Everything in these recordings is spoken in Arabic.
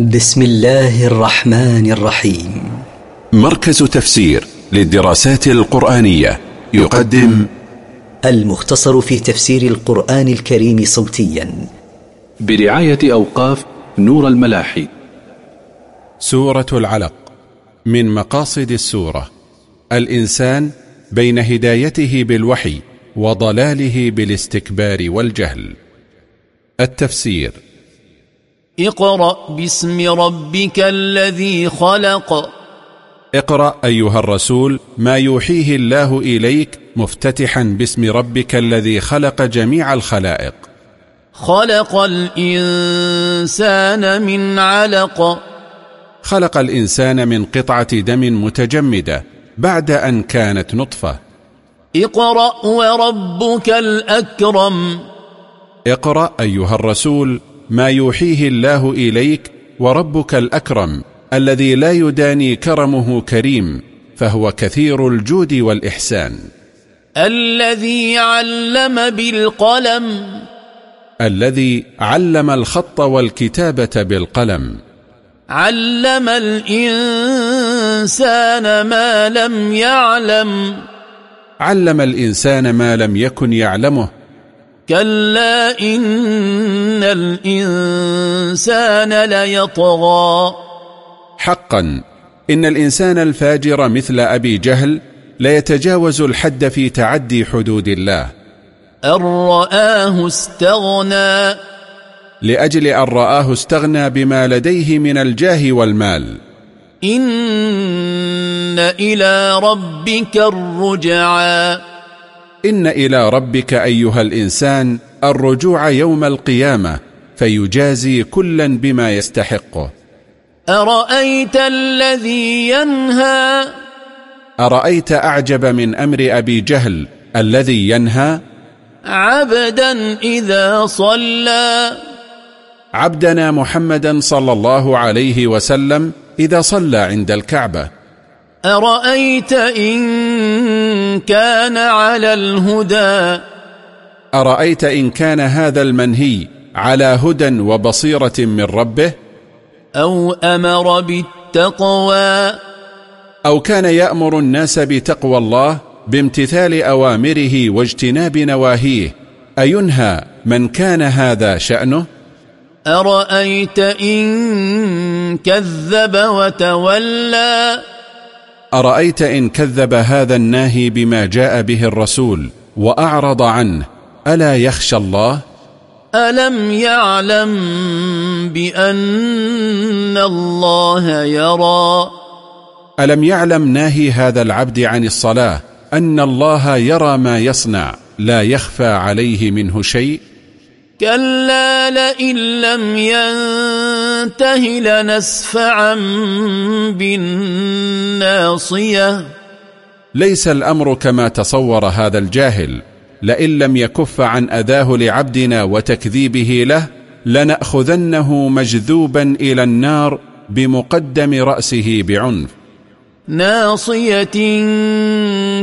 بسم الله الرحمن الرحيم. مركز تفسير للدراسات القرآنية يقدم المختصر في تفسير القرآن الكريم صوتيا. برعاية أوقاف نور الملاحي. سورة العلق من مقاصد السورة. الإنسان بين هدايته بالوحي وضلاله بالاستكبار والجهل. التفسير اقرأ باسم ربك الذي خلق. اقرأ أيها الرسول ما يوحيه الله إليك مفتتحا باسم ربك الذي خلق جميع الخلائق. خلق الإنسان من علق. خلق الإنسان من قطعة دم متجمدة بعد أن كانت نطفة. اقرأ وربك الأكرم. اقرأ أيها الرسول ما يوحيه الله إليك وربك الأكرم الذي لا يداني كرمه كريم فهو كثير الجود والإحسان. الذي علم بالقلم. الذي علم الخط والكتابة بالقلم. علم الإنسان ما لم يعلم. علم الإنسان ما لم يكن يعلمه كلا إن الإنسان ليطغى. حقا إن الإنسان الفاجر مثل أبي جهل ليتجاوز الحد في تعدي حدود الله. أن رآه استغنى. لأجل أن رآه استغنى بما لديه من الجاه والمال. إن إلى ربك الرجعى. إن إلى ربك أيها الإنسان الرجوع يوم القيامة فيجازي كلا بما يستحقه أرأيت الذي ينهى؟ أرأيت أعجب من أمر أبي جهل الذي ينهى؟ عبدا إذا صلى. عبدنا محمدا صلى الله عليه وسلم إذا صلى عند الكعبة. أرأيت إن كان على الهدى؟ أرأيت إن كان هذا المنهي على هدى وبصيرة من ربه؟ أو أمر بالتقوى؟ أو كان يأمر الناس بتقوى الله بامتثال أوامره واجتناب نواهيه أينهى من كان هذا شأنه؟ أرأيت إن كذب وتولى؟ أرأيت إن كذب هذا الناهي بما جاء به الرسول وأعرض عنه ألا يخشى الله؟ ألم يعلم بأن الله يرى؟ ألم يعلم ناهي هذا العبد عن الصلاة أن الله يرى ما يصنع لا يخفى عليه منه شيء؟ كلا لئن لم ينته لنسفعا بالناصية ليس الأمر كما تصور هذا الجاهل. لئن لم يكف عن أذاه لعبدنا وتكذيبه له لنأخذنه مجذوبا إلى النار بمقدم رأسه بعنف. ناصية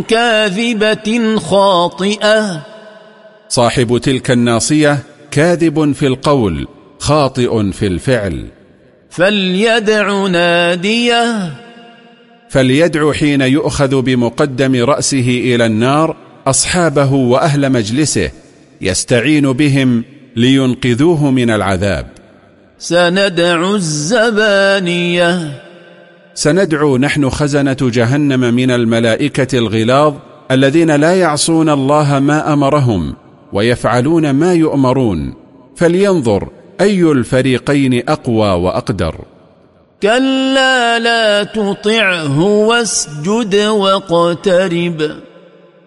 كاذبة خاطئة صاحب تلك الناصية كاذب في القول خاطئ في الفعل. فليدع ناديه. فليدع حين يؤخذ بمقدم رأسه إلى النار أصحابه وأهل مجلسه يستعين بهم لينقذوه من العذاب. سندع الزبانية. سندعو نحن خزنة جهنم من الملائكة الغلاظ الذين لا يعصون الله ما أمرهم ويفعلون ما يؤمرون فلينظر أي الفريقين أقوى وأقدر. كلا لا تطعه واسجد واقترب.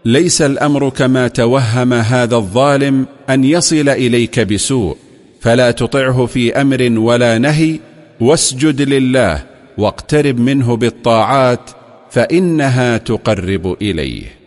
ليس الأمر كما توهم هذا الظالم أن يصل إليك بسوء فلا تطعه في أمر ولا نهي واسجد لله واقترب منه بالطاعات فإنها تقرب إليه.